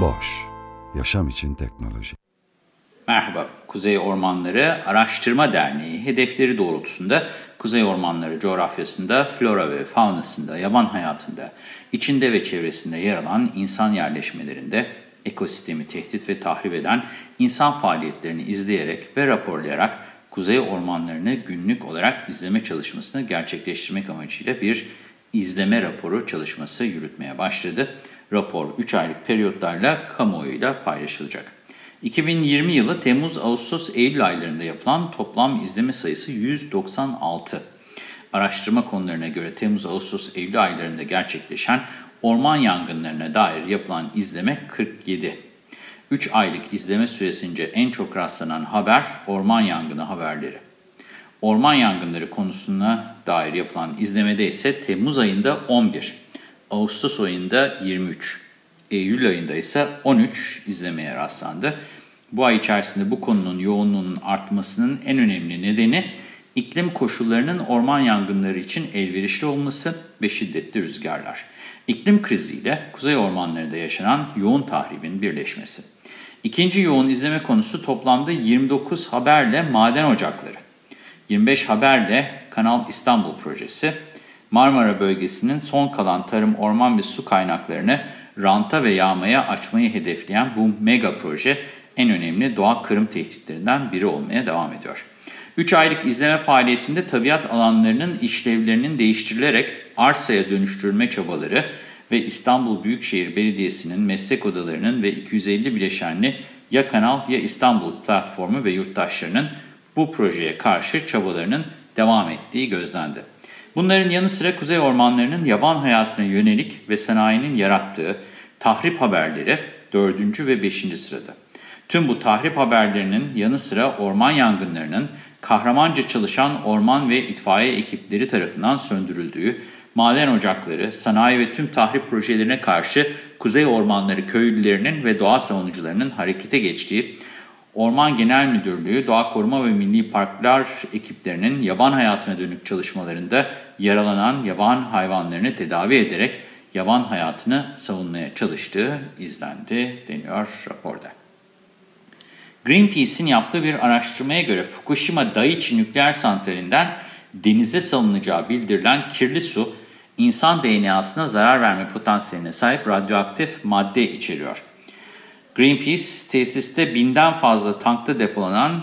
Boş, yaşam için teknoloji. Merhaba, Kuzey Ormanları Araştırma Derneği hedefleri doğrultusunda Kuzey Ormanları coğrafyasında, flora ve faunasında, yaban hayatında, içinde ve çevresinde yer alan insan yerleşmelerinde ekosistemi tehdit ve tahrip eden insan faaliyetlerini izleyerek ve raporlayarak kuzey ormanlarını günlük olarak izleme çalışmasını gerçekleştirmek amacıyla bir izleme raporu çalışması yürütmeye başladı. Rapor 3 aylık periyotlarla kamuoyuyla paylaşılacak. 2020 yılı Temmuz, Ağustos, Eylül aylarında yapılan toplam izleme sayısı 196. Araştırma konularına göre Temmuz, Ağustos, Eylül aylarında gerçekleşen orman yangınlarına dair yapılan izleme 47. 3 aylık izleme süresince en çok rastlanan haber orman yangını haberleri. Orman yangınları konusuna dair yapılan izlemede ise Temmuz ayında 11, Ağustos ayında 23, Eylül ayında ise 13 izlemeye rastlandı. Bu ay içerisinde bu konunun yoğunluğunun artmasının en önemli nedeni iklim koşullarının orman yangınları için elverişli olması ve şiddetli rüzgarlar. İklim kriziyle kuzey ormanlarında yaşanan yoğun tahribin birleşmesi. İkinci yoğun izleme konusu toplamda 29 haberle maden ocakları, 25 haberle Kanal İstanbul projesi, Marmara bölgesinin son kalan tarım, orman ve su kaynaklarını ranta ve yağmaya açmayı hedefleyen bu mega proje en önemli doğa kırım tehditlerinden biri olmaya devam ediyor. 3 aylık izleme faaliyetinde tabiat alanlarının işlevlerinin değiştirilerek arsaya dönüştürülme çabaları ve İstanbul Büyükşehir Belediyesi'nin meslek odalarının ve 250 bileşenli ya Kanal ya İstanbul platformu ve yurttaşlarının bu projeye karşı çabalarının devam ettiği gözlendi. Bunların yanı sıra kuzey ormanlarının yaban hayatına yönelik ve sanayinin yarattığı tahrip haberleri 4. ve 5. sırada. Tüm bu tahrip haberlerinin yanı sıra orman yangınlarının kahramanca çalışan orman ve itfaiye ekipleri tarafından söndürüldüğü, maden ocakları, sanayi ve tüm tahrip projelerine karşı Kuzey Ormanları köylülerinin ve doğa savunucularının harekete geçtiği, Orman Genel Müdürlüğü, Doğa Koruma ve Milli Parklar ekiplerinin yaban hayatına dönük çalışmalarında yaralanan yaban hayvanlarını tedavi ederek yaban hayatını savunmaya çalıştığı izlendi deniyor raporda. Greenpeace'in yaptığı bir araştırmaya göre Fukushima Daiichi nükleer santralinden denize salınacağı bildirilen kirli su, insan DNA'sına zarar verme potansiyeline sahip radyoaktif madde içeriyor. Greenpeace, tesiste binden fazla tankta depolanan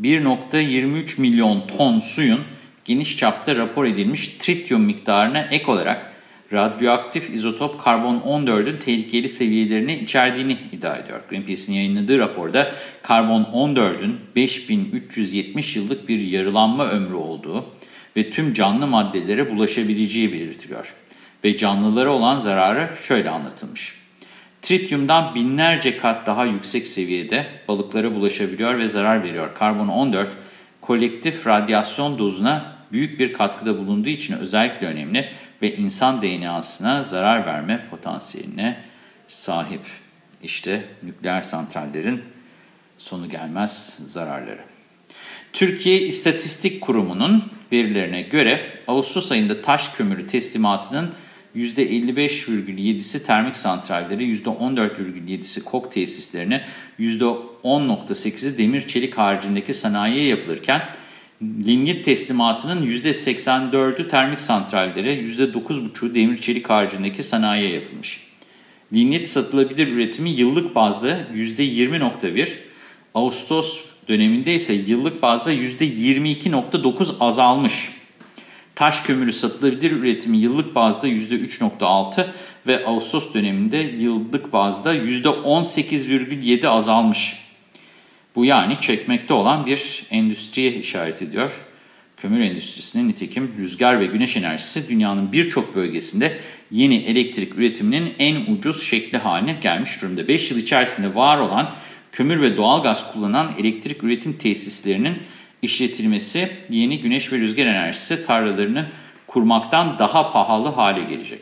1.23 milyon ton suyun geniş çapta rapor edilmiş trityum miktarına ek olarak radyoaktif izotop karbon-14'ün tehlikeli seviyelerini içerdiğini iddia ediyor. Greenpeace'in yayınladığı raporda karbon-14'ün 5370 yıllık bir yarılanma ömrü olduğu ve tüm canlı maddelere bulaşabileceği belirtiliyor. Ve canlılara olan zararı şöyle anlatılmış. Trityumdan binlerce kat daha yüksek seviyede balıklara bulaşabiliyor ve zarar veriyor. Karbon-14 kolektif radyasyon dozuna büyük bir katkıda bulunduğu için özellikle önemli ve insan DNA'sına zarar verme potansiyeline sahip. İşte nükleer santrallerin sonu gelmez zararları. Türkiye İstatistik Kurumu'nun verilerine göre Ağustos ayında taş kömürü teslimatının %55,7'si termik santralleri, %14,7'si kok tesislerine, %10,8'i demir çelik haricindeki sanayiye yapılırken lignit teslimatının %84'ü termik santrallere, %9,5'u demir çelik haricindeki sanayiye yapılmış. Lignit satılabilir üretimi yıllık bazda %20,1, Ağustos döneminde ise yıllık bazda %22,9 azalmış. Taş kömürü satılabilir üretimi yıllık bazda %3,6 ve Ağustos döneminde yıllık bazda %18,7 azalmış. Bu yani çekmekte olan bir endüstriye işaret ediyor. Kömür endüstrisinin nitekim rüzgar ve güneş enerjisi dünyanın birçok bölgesinde yeni elektrik üretiminin en ucuz şekli haline gelmiş durumda. 5 yıl içerisinde var olan kömür ve doğalgaz kullanan elektrik üretim tesislerinin işletilmesi yeni güneş ve rüzgar enerjisi tarlalarını kurmaktan daha pahalı hale gelecek.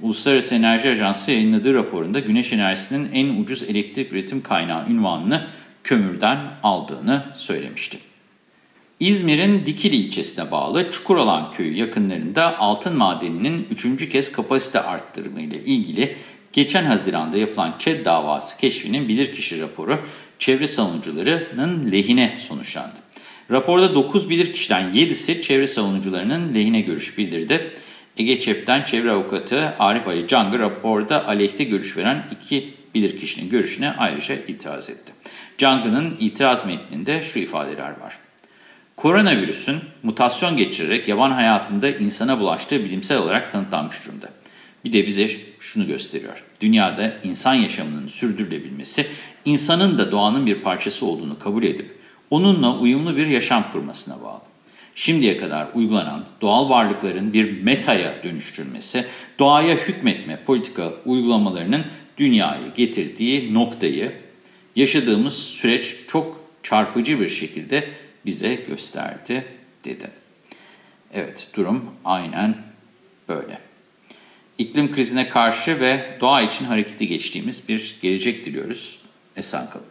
Uluslararası Enerji Ajansı yayınladığı raporunda güneş enerjisinin en ucuz elektrik üretim kaynağı ünvanını kömürden aldığını söylemişti. İzmir'in Dikili ilçesine bağlı Çukurolan köyü yakınlarında altın madeninin üçüncü kez kapasite arttırımı ile ilgili geçen Haziran'da yapılan ÇED davası keşfinin bilirkişi raporu çevre savunucularının lehine sonuçlandı. Raporda 9 bilirkişiden 7'si çevre savunucularının lehine görüş bildirdi. Ege Çep'ten çevre avukatı Arif Ali Cangı raporda aleyhte görüş veren iki bilirkişinin görüşüne ayrıca itiraz etti. Cangı'nın itiraz metninde şu ifadeler var. Koronavirüsün mutasyon geçirerek yaban hayatında insana bulaştığı bilimsel olarak kanıtlanmış durumda. Bir de bize şunu gösteriyor. Dünyada insan yaşamının sürdürülebilmesi, insanın da doğanın bir parçası olduğunu kabul edip onunla uyumlu bir yaşam kurmasına bağlı. Şimdiye kadar uygulanan doğal varlıkların bir metaya dönüştürülmesi, doğaya hükmetme politika uygulamalarının dünyayı getirdiği noktayı yaşadığımız süreç çok çarpıcı bir şekilde bize gösterdi dedi. Evet durum aynen böyle. İklim krizine karşı ve doğa için harekete geçtiğimiz bir gelecek diliyoruz. Esen kalın.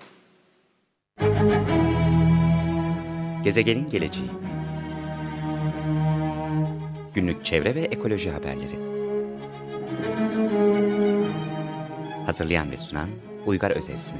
Gezegenin geleceği Günlük çevre ve ekoloji haberleri Hazırlayan ve sunan Uygar Özesmi